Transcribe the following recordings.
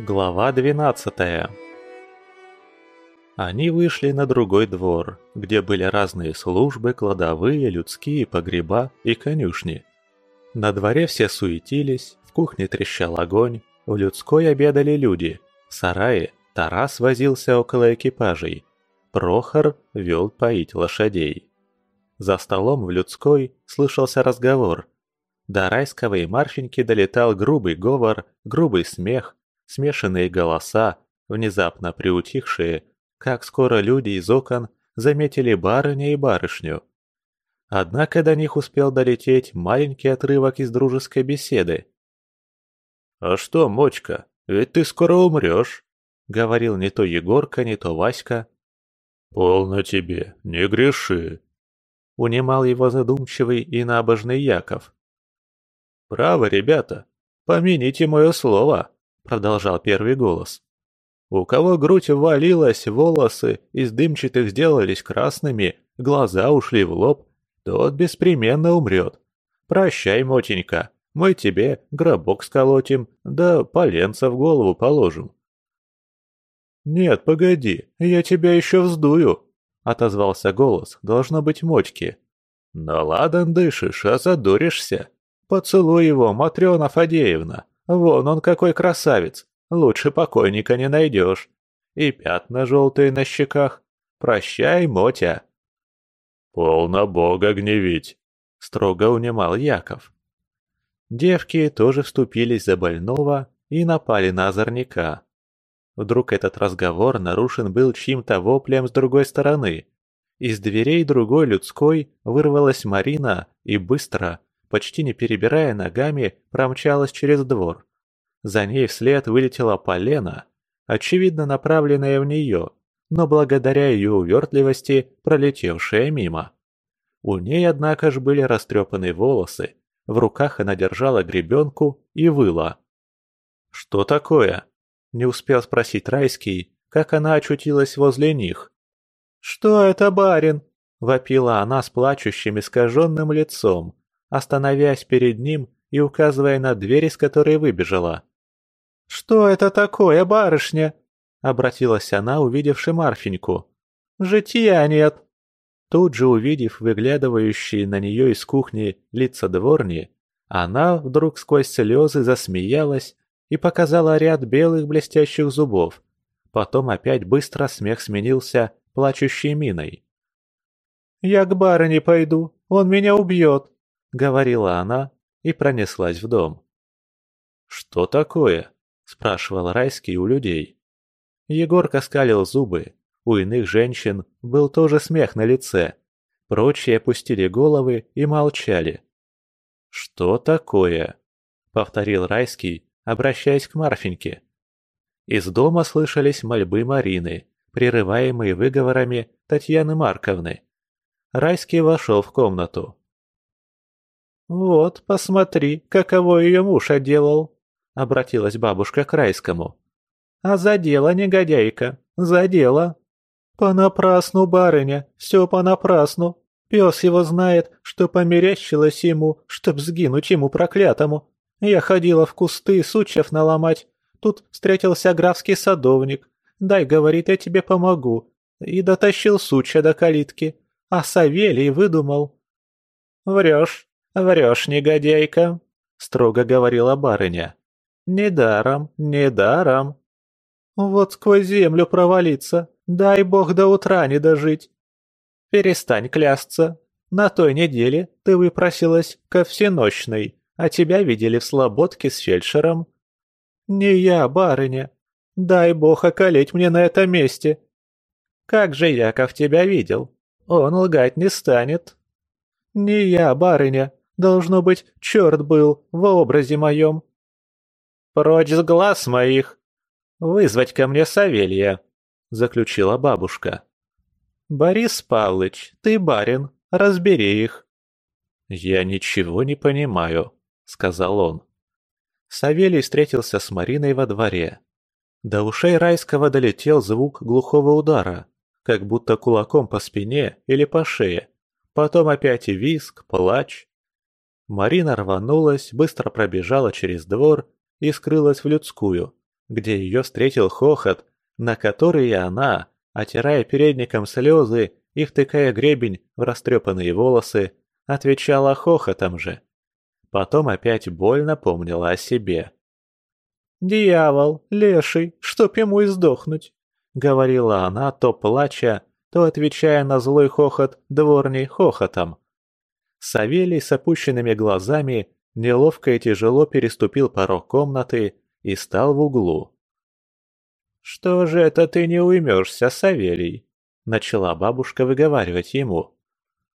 Глава 12 Они вышли на другой двор, где были разные службы, кладовые, людские, погреба и конюшни. На дворе все суетились, в кухне трещал огонь, в людской обедали люди, в сарае Тарас возился около экипажей, Прохор вел поить лошадей. За столом в людской слышался разговор. До Райского и Марфеньки долетал грубый говор, грубый смех, смешанные голоса, внезапно приутихшие, как скоро люди из окон заметили барыня и барышню. Однако до них успел долететь маленький отрывок из дружеской беседы. «А что, мочка, ведь ты скоро умрешь», — говорил не то Егорка, не то Васька. «Полно тебе, не греши», — унимал его задумчивый и набожный Яков. «Право, ребята, помяните мое слово», продолжал первый голос. У кого грудь ввалилась, волосы из дымчатых сделались красными, глаза ушли в лоб, тот беспременно умрет. Прощай, мотенька, мы тебе гробок сколотим, да поленца в голову положим. «Нет, погоди, я тебя еще вздую», — отозвался голос, должно быть, Мотьки. «Ну ладно дышишь, а задуришься. Поцелуй его, Матрена Фадеевна, Вон он какой красавец, лучше покойника не найдешь. И пятна желтые на щеках. Прощай, Мотя. Полно бога гневить, строго унимал Яков. Девки тоже вступились за больного и напали на озорника. Вдруг этот разговор нарушен был чьим-то воплем с другой стороны. Из дверей другой людской вырвалась Марина и быстро, почти не перебирая ногами, промчалась через двор. За ней вслед вылетела полена, очевидно направленная в нее, но благодаря ее увертливости пролетевшая мимо. У ней, однако же, были растрепанные волосы, в руках она держала гребенку и выла. «Что такое?» – не успел спросить Райский, как она очутилась возле них. «Что это, барин?» – вопила она с плачущим искаженным лицом, остановясь перед ним и указывая на дверь, из которой выбежала. «Что это такое, барышня?» — обратилась она, увидевши Марфеньку. «Житья нет!» Тут же увидев выглядывающие на нее из кухни лица дворни, она вдруг сквозь слезы засмеялась и показала ряд белых блестящих зубов. Потом опять быстро смех сменился плачущей миной. «Я к барыне пойду, он меня убьет!» Говорила она и пронеслась в дом. «Что такое?» – спрашивал Райский у людей. Егорка скалил зубы, у иных женщин был тоже смех на лице. Прочие опустили головы и молчали. «Что такое?» – повторил Райский, обращаясь к Марфеньке. Из дома слышались мольбы Марины, прерываемые выговорами Татьяны Марковны. Райский вошел в комнату. «Вот, посмотри, каково ее муж оделал», — обратилась бабушка к Райскому. «А за дело, негодяйка, за дело. Понапрасну, барыня, все понапрасну. Пес его знает, что померещилось ему, чтоб сгинуть ему проклятому. Я ходила в кусты сучьев наломать. Тут встретился графский садовник. Дай, говорит, я тебе помогу. И дотащил сучья до калитки. А Савелий выдумал. «Врешь», «Врешь, негодяйка», — строго говорила барыня. «Недаром, недаром. Вот сквозь землю провалиться, дай бог до утра не дожить. Перестань клясться. На той неделе ты выпросилась ко всеночной, а тебя видели в слободке с фельдшером. Не я, барыня. Дай бог околеть мне на этом месте. Как же Яков тебя видел? Он лгать не станет. Не я, барыня, Должно быть, черт был в образе моем. «Прочь с глаз моих! Вызвать ко мне Савелья!» — заключила бабушка. «Борис Павлович, ты барин, разбери их». «Я ничего не понимаю», — сказал он. Савелий встретился с Мариной во дворе. До ушей Райского долетел звук глухого удара, как будто кулаком по спине или по шее. Потом опять и виск, плач. Марина рванулась, быстро пробежала через двор и скрылась в людскую, где ее встретил хохот, на который она, отирая передником слезы и втыкая гребень в растрепанные волосы, отвечала хохотом же. Потом опять больно помнила о себе. «Дьявол, леший, чтоб ему и сдохнуть!» — говорила она, то плача, то отвечая на злой хохот дворней хохотом. Савелий с опущенными глазами неловко и тяжело переступил порог комнаты и стал в углу. «Что же это ты не уймешься, Савелий?» — начала бабушка выговаривать ему.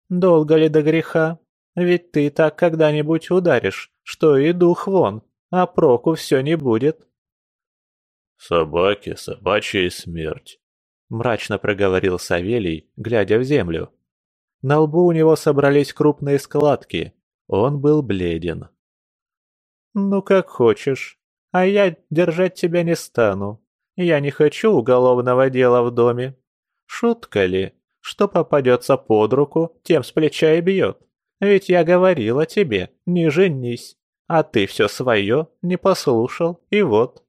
«Долго ли до греха? Ведь ты так когда-нибудь ударишь, что и дух вон, а проку все не будет». «Собаки, собачья смерть», — мрачно проговорил Савелий, глядя в землю. На лбу у него собрались крупные складки, он был бледен. «Ну, как хочешь, а я держать тебя не стану. Я не хочу уголовного дела в доме. Шутка ли, что попадется под руку, тем с плеча и бьет. Ведь я говорила тебе, не женись, а ты все свое не послушал, и вот».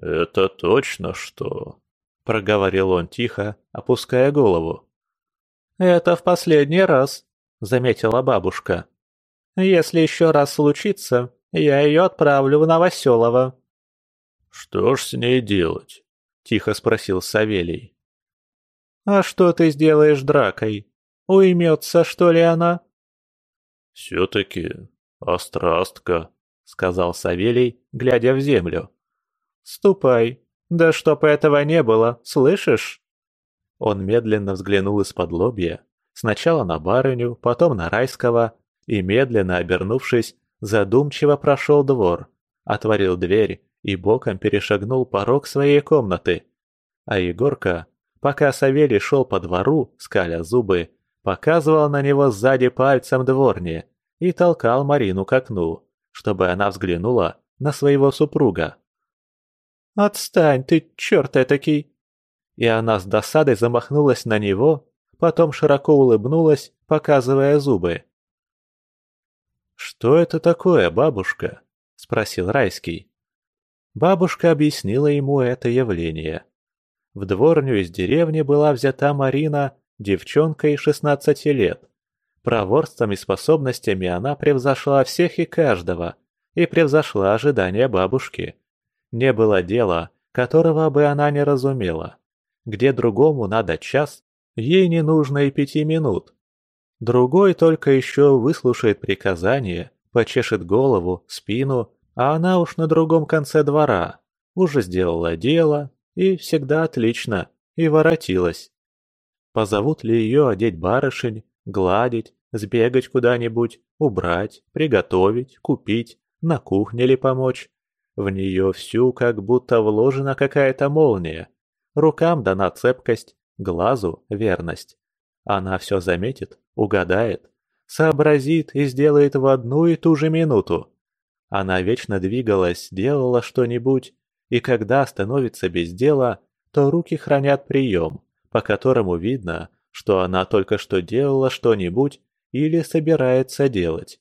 «Это точно что?» — проговорил он тихо, опуская голову. «Это в последний раз», — заметила бабушка. «Если еще раз случится, я ее отправлю в Новоселово». «Что ж с ней делать?» — тихо спросил Савелий. «А что ты сделаешь дракой? Уймется, что ли, она?» «Все-таки острастка», — сказал Савелий, глядя в землю. «Ступай. Да чтоб этого не было, слышишь?» Он медленно взглянул из-под лобья, сначала на барыню, потом на райского, и, медленно обернувшись, задумчиво прошел двор, отворил дверь и боком перешагнул порог своей комнаты. А Егорка, пока Савелий шел по двору, скаля зубы, показывал на него сзади пальцем дворни и толкал Марину к окну, чтобы она взглянула на своего супруга. «Отстань ты, черт этакий!» И она с досадой замахнулась на него, потом широко улыбнулась, показывая зубы. «Что это такое, бабушка?» – спросил Райский. Бабушка объяснила ему это явление. В дворню из деревни была взята Марина, девчонкой 16 лет. Проворством и способностями она превзошла всех и каждого, и превзошла ожидания бабушки. Не было дела, которого бы она не разумела. Где другому надо час, ей не нужно и пяти минут. Другой только еще выслушает приказание, почешет голову, спину, а она уж на другом конце двора. Уже сделала дело, и всегда отлично, и воротилась. Позовут ли ее одеть барышень, гладить, сбегать куда-нибудь, убрать, приготовить, купить, на кухне ли помочь? В нее всю как будто вложена какая-то молния. Рукам дана цепкость, глазу — верность. Она все заметит, угадает, сообразит и сделает в одну и ту же минуту. Она вечно двигалась, делала что-нибудь, и когда становится без дела, то руки хранят прием, по которому видно, что она только что делала что-нибудь или собирается делать.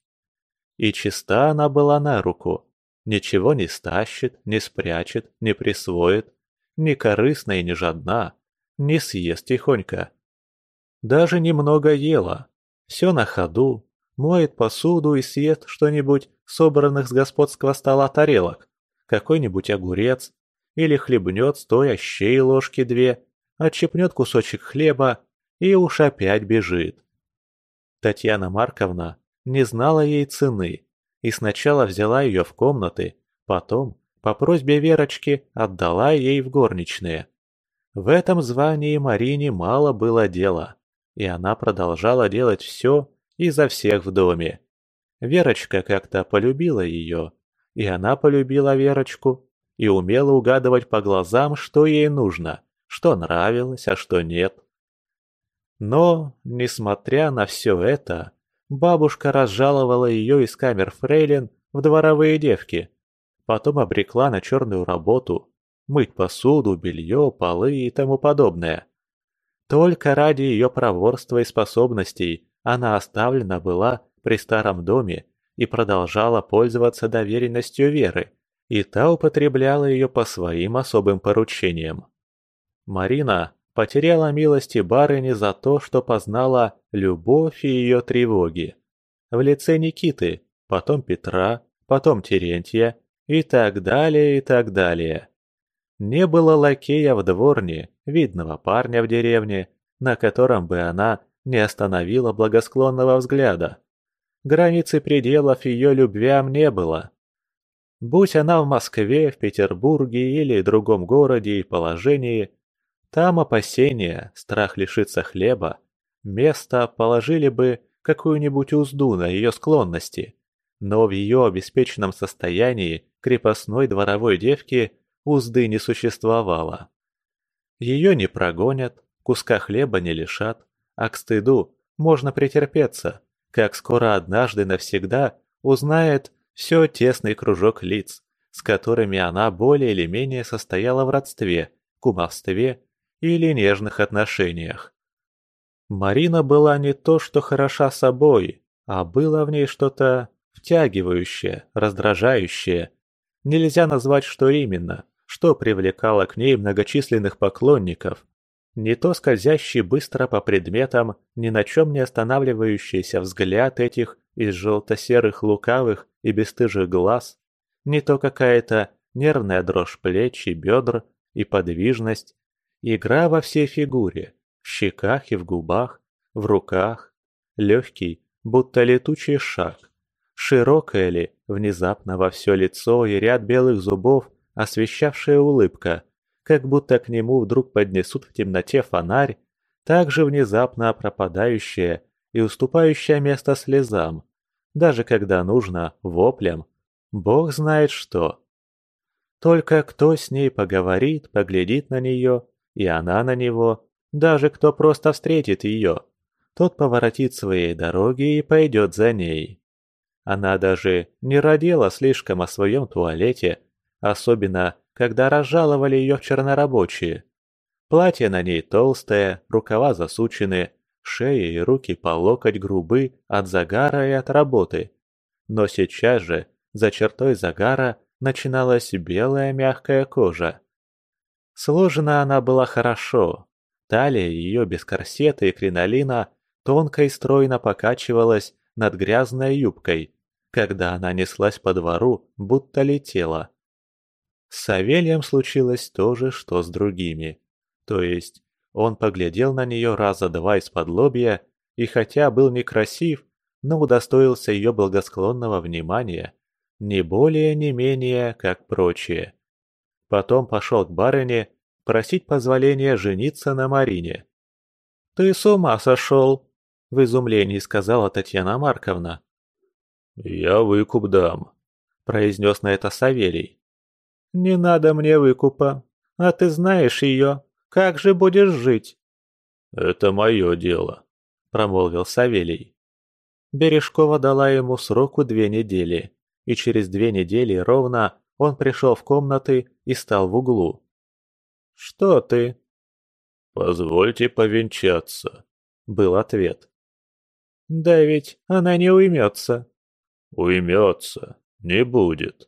И чиста она была на руку, Ничего не стащит, не спрячет, не присвоит, не корыстна и не жадна, не съест тихонько. Даже немного ела, все на ходу, моет посуду и съест что-нибудь собранных с господского стола тарелок, какой-нибудь огурец, или хлебнет стоя щей ложки две, отщепнет кусочек хлеба и уж опять бежит. Татьяна Марковна не знала ей цены, и сначала взяла ее в комнаты, потом, по просьбе Верочки, отдала ей в горничные. В этом звании Марине мало было дела, и она продолжала делать все и за всех в доме. Верочка как-то полюбила ее, и она полюбила Верочку, и умела угадывать по глазам, что ей нужно, что нравилось, а что нет. Но, несмотря на все это, Бабушка разжаловала ее из камер фрейлин в дворовые девки. Потом обрекла на черную работу – мыть посуду, белье, полы и тому подобное. Только ради ее проворства и способностей она оставлена была при старом доме и продолжала пользоваться доверенностью Веры, и та употребляла ее по своим особым поручениям. Марина потеряла милости барыни за то, что познала любовь и ее тревоги. В лице Никиты, потом Петра, потом Терентия и так далее и так далее. Не было лакея в дворне, видного парня в деревне, на котором бы она не остановила благосклонного взгляда. Границы пределов ее любвям не было. Будь она в Москве, в Петербурге или другом городе и положении, там опасения, страх лишиться хлеба, место положили бы какую-нибудь узду на ее склонности. Но в ее обеспеченном состоянии крепостной дворовой девки узды не существовало. Ее не прогонят, куска хлеба не лишат, а к стыду можно претерпеться, как скоро однажды навсегда узнает все тесный кружок лиц, с которыми она более или менее состояла в родстве, кумовстве или нежных отношениях. Марина была не то что хороша собой, а было в ней что-то втягивающее, раздражающее. Нельзя назвать, что именно, что привлекало к ней многочисленных поклонников, не то скользящий быстро по предметам, ни на чем не останавливающийся взгляд этих из желто-серых лукавых и бесстыжих глаз, не то какая-то нервная дрожь плеч и бедр и подвижность, игра во всей фигуре, в щеках и в губах, в руках, легкий, будто летучий шаг, широкая ли, внезапно во все лицо и ряд белых зубов, освещавшая улыбка, как будто к нему вдруг поднесут в темноте фонарь, также внезапно пропадающее и уступающее место слезам, даже когда нужно воплям, бог знает что. Только кто с ней поговорит, поглядит на нее, и она на него, даже кто просто встретит ее, тот поворотит своей дороги и пойдет за ней. Она даже не родила слишком о своем туалете, особенно когда разжаловали ее в чернорабочие. Платье на ней толстое, рукава засучены, шея и руки по локоть грубы от загара и от работы. Но сейчас же, за чертой загара, начиналась белая мягкая кожа. Сложена она была хорошо. Талия ее без корсета и кринолина тонко и стройно покачивалась над грязной юбкой, когда она неслась по двору, будто летела. С Савельем случилось то же, что с другими. То есть, он поглядел на нее раза два из-под лобья, и хотя был некрасив, но удостоился ее благосклонного внимания, не более, не менее, как прочие. Потом пошел к барыне просить позволения жениться на Марине. «Ты с ума сошел!» – в изумлении сказала Татьяна Марковна. «Я выкуп дам», – произнес на это Савелий. «Не надо мне выкупа. А ты знаешь ее. Как же будешь жить?» «Это мое дело», — промолвил Савелий. Бережкова дала ему сроку две недели, и через две недели ровно он пришел в комнаты и стал в углу. «Что ты?» «Позвольте повенчаться», — был ответ. «Да ведь она не уймется». «Уймется, не будет».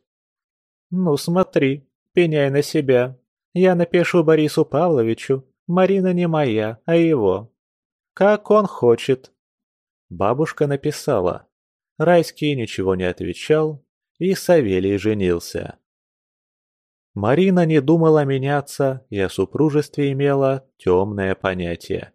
«Ну смотри, пеняй на себя. Я напишу Борису Павловичу, Марина не моя, а его. Как он хочет». Бабушка написала. Райский ничего не отвечал, и Савелий женился. Марина не думала меняться и о супружестве имела темное понятие.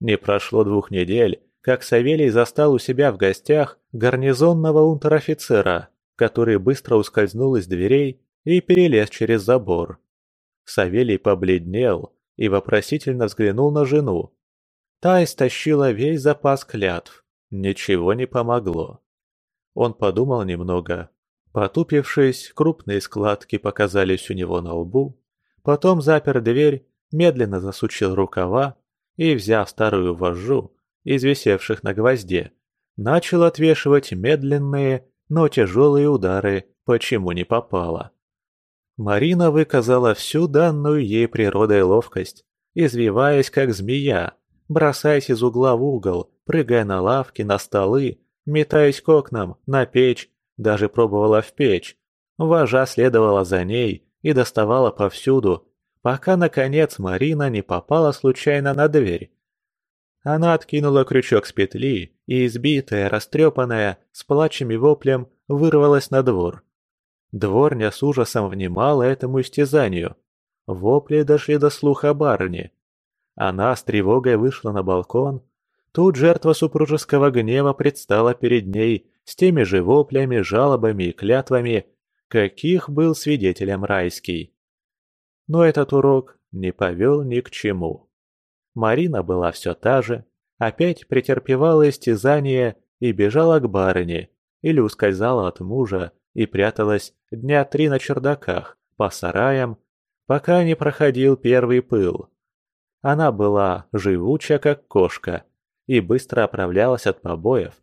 Не прошло двух недель, как Савелий застал у себя в гостях гарнизонного унтер-офицера, который быстро ускользнул из дверей и перелез через забор. Савелий побледнел и вопросительно взглянул на жену. Та истощила весь запас клятв. Ничего не помогло. Он подумал немного. Потупившись, крупные складки показались у него на лбу. Потом запер дверь, медленно засучил рукава и, взяв старую вожжу из висевших на гвозде, начал отвешивать медленные но тяжелые удары почему не попало. Марина выказала всю данную ей природой ловкость, извиваясь как змея, бросаясь из угла в угол, прыгая на лавки, на столы, метаясь к окнам, на печь, даже пробовала в печь, Вожа следовала за ней и доставала повсюду, пока, наконец, Марина не попала случайно на дверь. Она откинула крючок с петли и, избитая, растрепанная, с плачем и воплем, вырвалась на двор. Дворня с ужасом внимала этому истязанию. Вопли дошли до слуха барыни. Она с тревогой вышла на балкон. Тут жертва супружеского гнева предстала перед ней с теми же воплями, жалобами и клятвами, каких был свидетелем райский. Но этот урок не повел ни к чему. Марина была все та же, опять претерпевала истязание и бежала к барыне, или ускользала от мужа и пряталась дня три на чердаках, по сараям, пока не проходил первый пыл. Она была живуча, как кошка, и быстро оправлялась от побоев,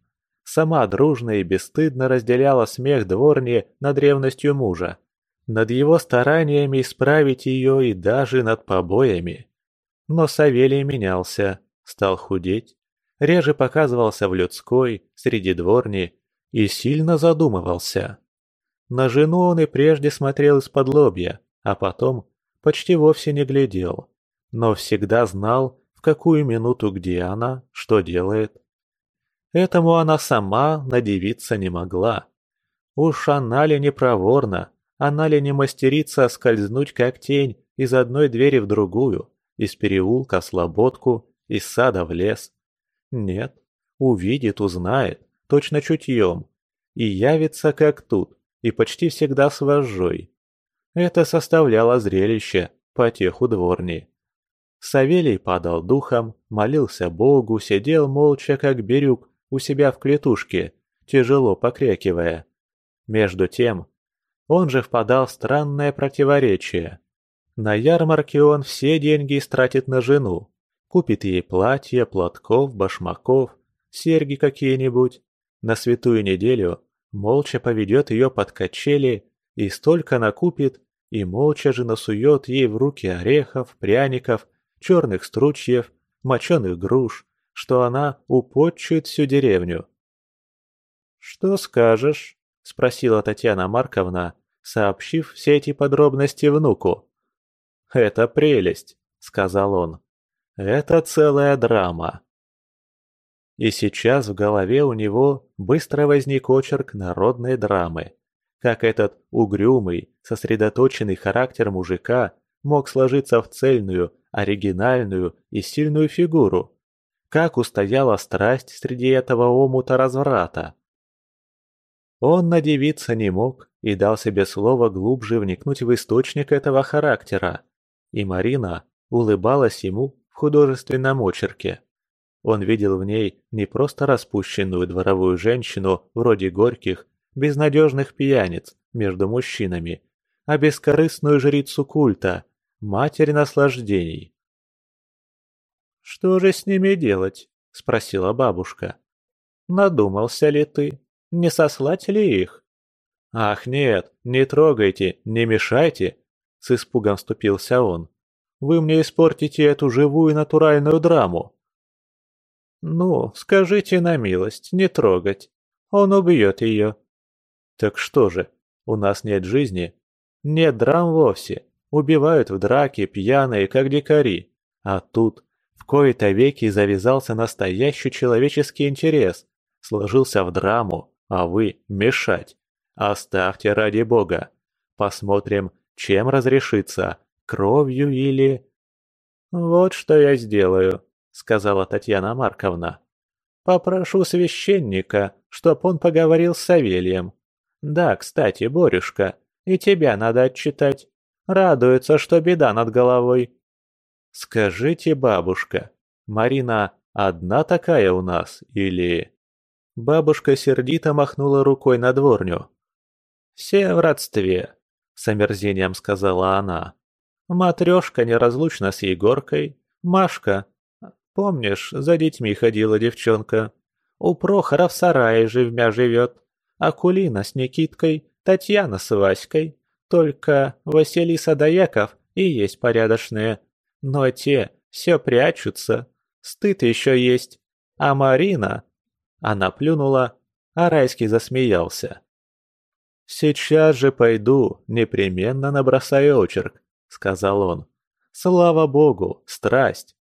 сама дружно и бесстыдно разделяла смех дворни над ревностью мужа, над его стараниями исправить ее и даже над побоями. Но Савелий менялся, стал худеть, реже показывался в людской, среди дворни и сильно задумывался. На жену он и прежде смотрел из-под лобья, а потом почти вовсе не глядел, но всегда знал, в какую минуту где она, что делает. Этому она сама надевиться не могла. Уж она ли не проворна, она ли не мастерица скользнуть как тень из одной двери в другую, из переулка в слободку, из сада в лес? Нет, увидит, узнает, точно чутьем, и явится как тут, и почти всегда с вожжой. Это составляло зрелище, потеху дворни. Савелий падал духом, молился Богу, сидел молча, как берюк, у себя в клетушке, тяжело покрякивая. Между тем, он же впадал в странное противоречие. На ярмарке он все деньги истратит на жену, купит ей платье, платков, башмаков, серьги какие-нибудь. На святую неделю молча поведет ее под качели и столько накупит, и молча же насует ей в руки орехов, пряников, черных стручьев, моченых груш, что она употчует всю деревню. «Что скажешь?» – спросила Татьяна Марковна, сообщив все эти подробности внуку. «Это прелесть», – сказал он. «Это целая драма». И сейчас в голове у него быстро возник очерк народной драмы. Как этот угрюмый, сосредоточенный характер мужика мог сложиться в цельную, оригинальную и сильную фигуру, как устояла страсть среди этого омута разврата. Он надевиться не мог и дал себе слово глубже вникнуть в источник этого характера. И Марина улыбалась ему в художественном очерке. Он видел в ней не просто распущенную дворовую женщину вроде горьких, безнадежных пьяниц между мужчинами, а бескорыстную жрицу культа, матерь наслаждений. «Что же с ними делать?» – спросила бабушка. «Надумался ли ты? Не сослать ли их?» «Ах, нет, не трогайте, не мешайте!» – с испугом вступился он. «Вы мне испортите эту живую натуральную драму!» «Ну, скажите на милость, не трогать. Он убьет ее». «Так что же, у нас нет жизни?» «Нет драм вовсе. Убивают в драке, пьяные, как дикари. А тут кои-то веки завязался настоящий человеческий интерес, сложился в драму, а вы мешать. Оставьте ради бога. Посмотрим, чем разрешится, кровью или... «Вот что я сделаю», — сказала Татьяна Марковна. «Попрошу священника, чтоб он поговорил с Савельем. Да, кстати, Борюшка, и тебя надо отчитать. Радуется, что беда над головой. «Скажите, бабушка, Марина одна такая у нас или...» Бабушка сердито махнула рукой на дворню. «Все в родстве», — с омерзением сказала она. «Матрешка неразлучна с Егоркой. Машка, помнишь, за детьми ходила девчонка. У Прохора в сарае живмя живет. Акулина с Никиткой, Татьяна с Васькой. Только Василиса да Яков и есть порядочные. Но те все прячутся. Стыд еще есть. А Марина...» Она плюнула, а Райский засмеялся. «Сейчас же пойду, непременно набросаю очерк», — сказал он. «Слава богу, страсть!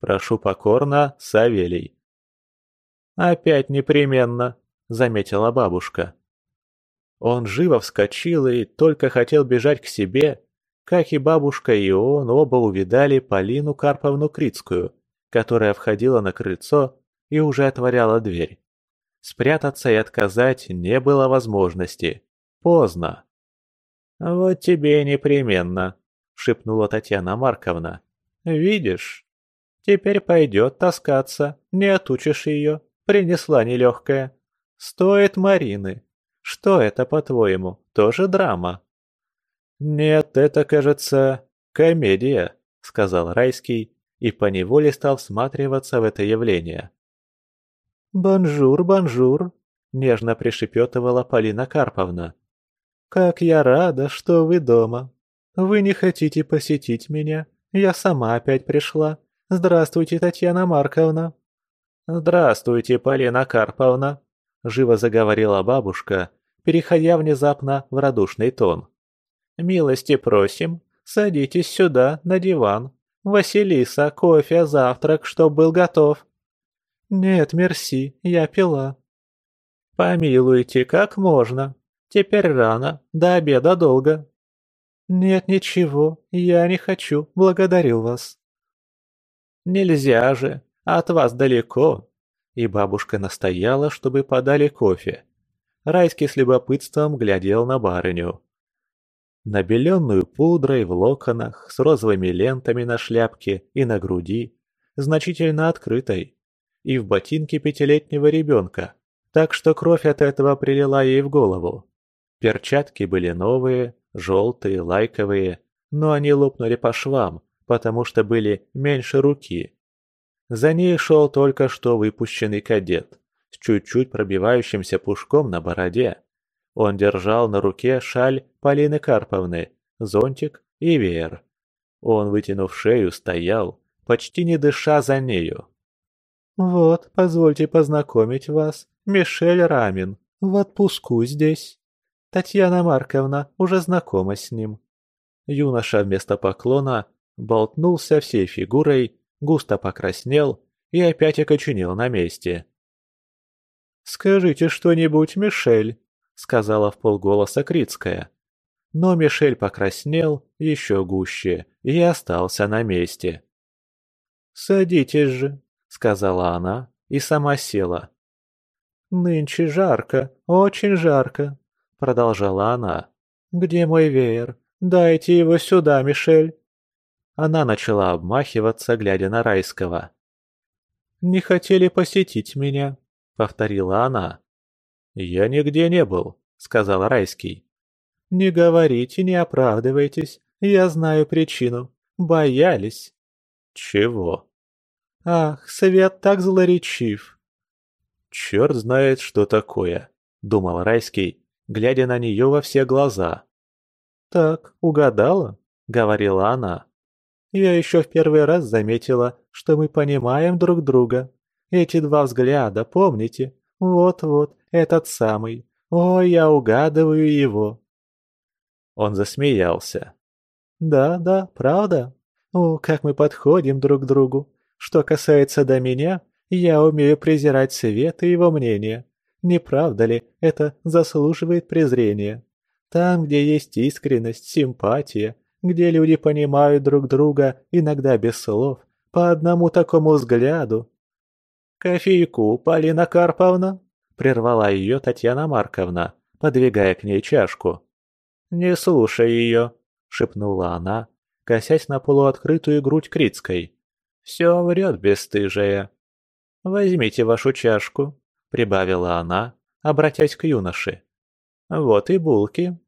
Прошу покорно, Савелий». «Опять непременно», — заметила бабушка. Он живо вскочил и только хотел бежать к себе, как и бабушка и он оба увидали Полину Карповну Крицкую, которая входила на крыльцо и уже отворяла дверь. Спрятаться и отказать не было возможности. Поздно. «Вот тебе непременно», — шепнула Татьяна Марковна. «Видишь? Теперь пойдет таскаться, не отучишь ее, принесла нелегкая. Стоит Марины. Что это, по-твоему, тоже драма?» «Нет, это, кажется, комедия», — сказал Райский и поневоле стал всматриваться в это явление. «Bonjour, bonjour», — нежно пришепетывала Полина Карповна. «Как я рада, что вы дома. Вы не хотите посетить меня? Я сама опять пришла. Здравствуйте, Татьяна Марковна». «Здравствуйте, Полина Карповна», — живо заговорила бабушка, переходя внезапно в радушный тон. «Милости просим, садитесь сюда, на диван. Василиса, кофе, завтрак, чтоб был готов». «Нет, мерси, я пила». «Помилуйте, как можно. Теперь рано, до обеда долго». «Нет, ничего, я не хочу, благодарю вас». «Нельзя же, от вас далеко». И бабушка настояла, чтобы подали кофе. Райский с любопытством глядел на барыню. Набеленную пудрой в локонах, с розовыми лентами на шляпке и на груди, значительно открытой, и в ботинке пятилетнего ребенка, так что кровь от этого прилила ей в голову. Перчатки были новые, желтые, лайковые, но они лопнули по швам, потому что были меньше руки. За ней шел только что выпущенный кадет, с чуть-чуть пробивающимся пушком на бороде. Он держал на руке шаль Полины Карповны, зонтик и веер. Он, вытянув шею, стоял, почти не дыша за нею. «Вот, позвольте познакомить вас, Мишель Рамин, в отпуску здесь. Татьяна Марковна уже знакома с ним». Юноша вместо поклона болтнулся всей фигурой, густо покраснел и опять окоченел на месте. «Скажите что-нибудь, Мишель», сказала в полголоса Крицкая. Но Мишель покраснел еще гуще и остался на месте. «Садитесь же», — сказала она и сама села. «Нынче жарко, очень жарко», — продолжала она. «Где мой веер? Дайте его сюда, Мишель». Она начала обмахиваться, глядя на Райского. «Не хотели посетить меня», — повторила она. «Я нигде не был», — сказал Райский. «Не говорите, не оправдывайтесь. Я знаю причину. Боялись». «Чего?» «Ах, Свет так злоречив». «Черт знает, что такое», — думал Райский, глядя на нее во все глаза. «Так, угадала?» — говорила она. «Я еще в первый раз заметила, что мы понимаем друг друга. Эти два взгляда, помните? Вот-вот, этот самый. Ой, я угадываю его. Он засмеялся. Да, да, правда. О, как мы подходим друг к другу. Что касается до меня, я умею презирать свет и его мнение. Не правда ли, это заслуживает презрения? Там, где есть искренность, симпатия, где люди понимают друг друга, иногда без слов, по одному такому взгляду. «Кофейку, Полина Карповна?» Прервала ее Татьяна Марковна, подвигая к ней чашку. «Не слушай ее», — шепнула она, косясь на полуоткрытую грудь Крицкой. «Все врет бесстыжая». «Возьмите вашу чашку», — прибавила она, обратясь к юноше. «Вот и булки.